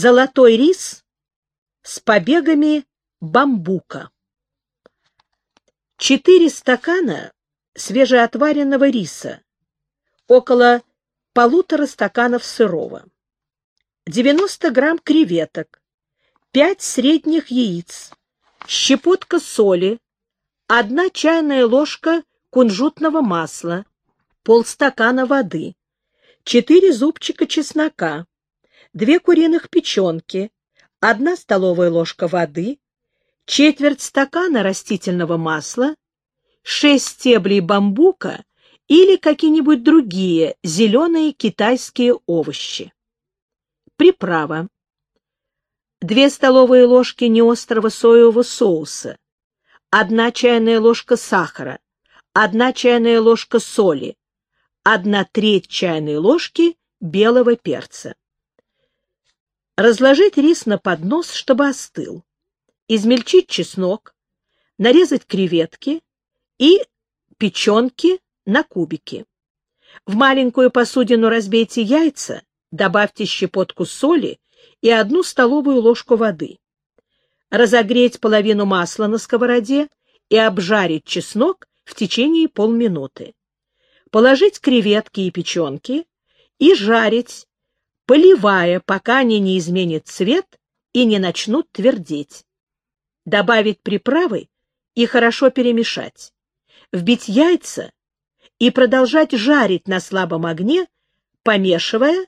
Золотой рис с побегами бамбука. 4 стакана свежеотваренного риса, около полутора стаканов сырого, 90 грамм креветок, 5 средних яиц, щепотка соли, 1 чайная ложка кунжутного масла, полстакана воды, 4 зубчика чеснока, 2 куриных печенки, 1 столовая ложка воды, четверть стакана растительного масла, 6 стеблей бамбука или какие-нибудь другие зеленые китайские овощи. Приправа. 2 столовые ложки неострого соевого соуса, 1 чайная ложка сахара, 1 чайная ложка соли, 1 треть чайной ложки белого перца. Разложить рис на поднос, чтобы остыл. Измельчить чеснок, нарезать креветки и печенки на кубики. В маленькую посудину разбейте яйца, добавьте щепотку соли и одну столовую ложку воды. Разогреть половину масла на сковороде и обжарить чеснок в течение полминуты. Положить креветки и печенки и жарить, поливая, пока они не изменят цвет и не начнут твердеть. Добавить приправы и хорошо перемешать. Вбить яйца и продолжать жарить на слабом огне, помешивая,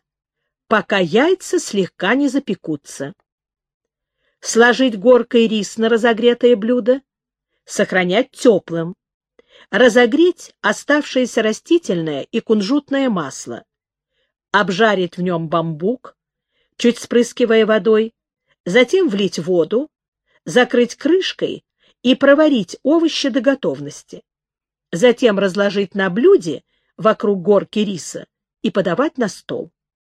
пока яйца слегка не запекутся. Сложить горкой рис на разогретое блюдо, сохранять теплым. Разогреть оставшееся растительное и кунжутное масло. Обжарить в нем бамбук, чуть спрыскивая водой, затем влить воду, закрыть крышкой и проварить овощи до готовности. Затем разложить на блюде вокруг горки риса и подавать на стол.